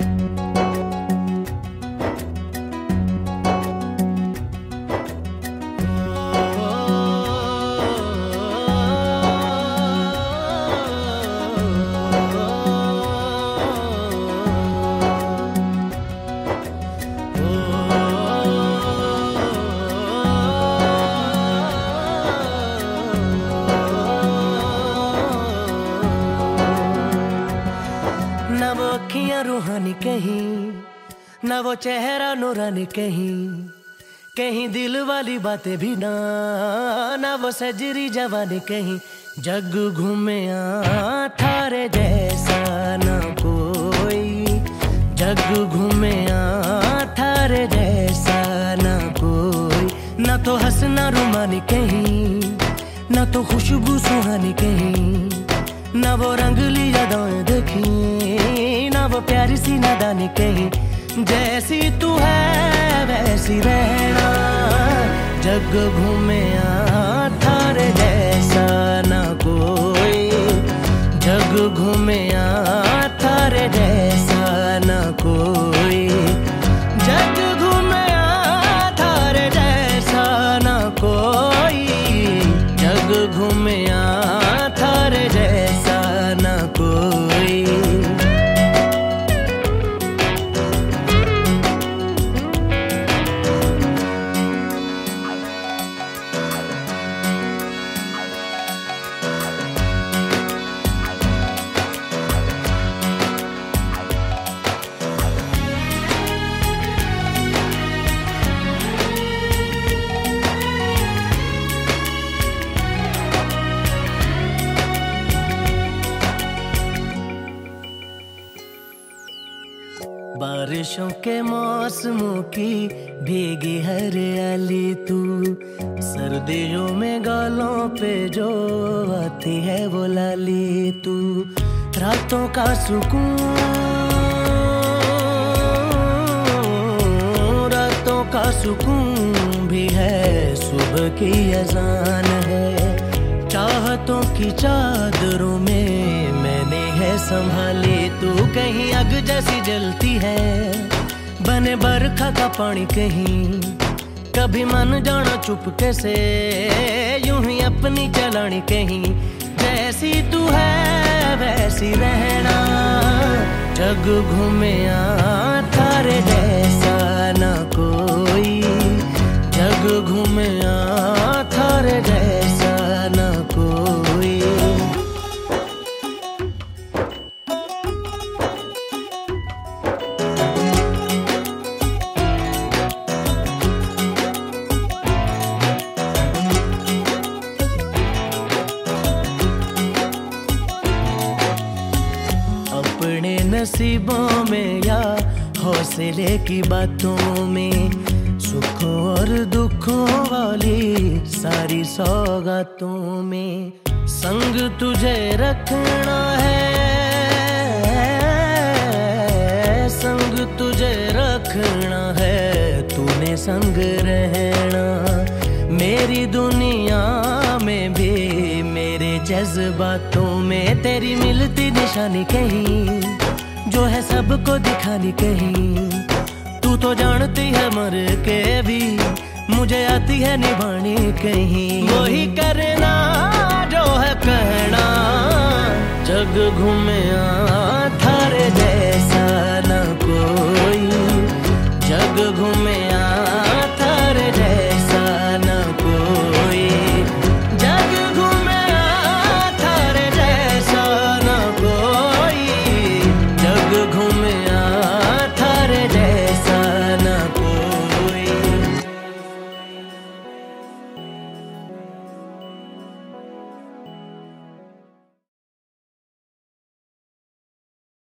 you रूहानी कहीं, ना वो चेहरा नूरानी कहीं कहीं दिल वाली बातें भी ना ना वो सजरी जवानी कहीं, जग घूमे थारे जैसा ना कोई, जग घूमे थारे जैसा ना कोई, ना तो हंसना रुमानी कहीं, ना तो खुशबू सुहानी कहीं। वो नदा ने कही, जैसी तू है, वैसी रहना। जग घूमे थारे जैसा ना कोई, जग घूमे थारे जैसा ना कोई बारिशों के मौसमों की भीगी हरियाली तू। सर्दियों में गालों पे जो आती है वो लाली तू। रातों का सुकून, रातों का सुकून भी है। सुबह की अजान है। चाहतों की चादरों में मैंने है संभाली तू। अग जैसी जलती है। बने बरखा का पानी कहीं, कभी मन जाना चुपके से। यूँ ही अपनी चलानी कहीं, जैसी तू है, वैसी रहना। जग घूमे थारे अपने नसीबों में या हौसले की बातों में, सुखों और दुखों वाली सारी सौगातों में संग तुझे रखना है। संग तुझे रखना है, तूने संग रहना मेरी दुनिया जज्बातों में तेरी मिलती निशानी कहीं, जो है सबको दिखानी कहीं। तू तो जानती है मर के भी, मुझे आती है निभानी कहीं। वही करना जो है कहना, जग घूमे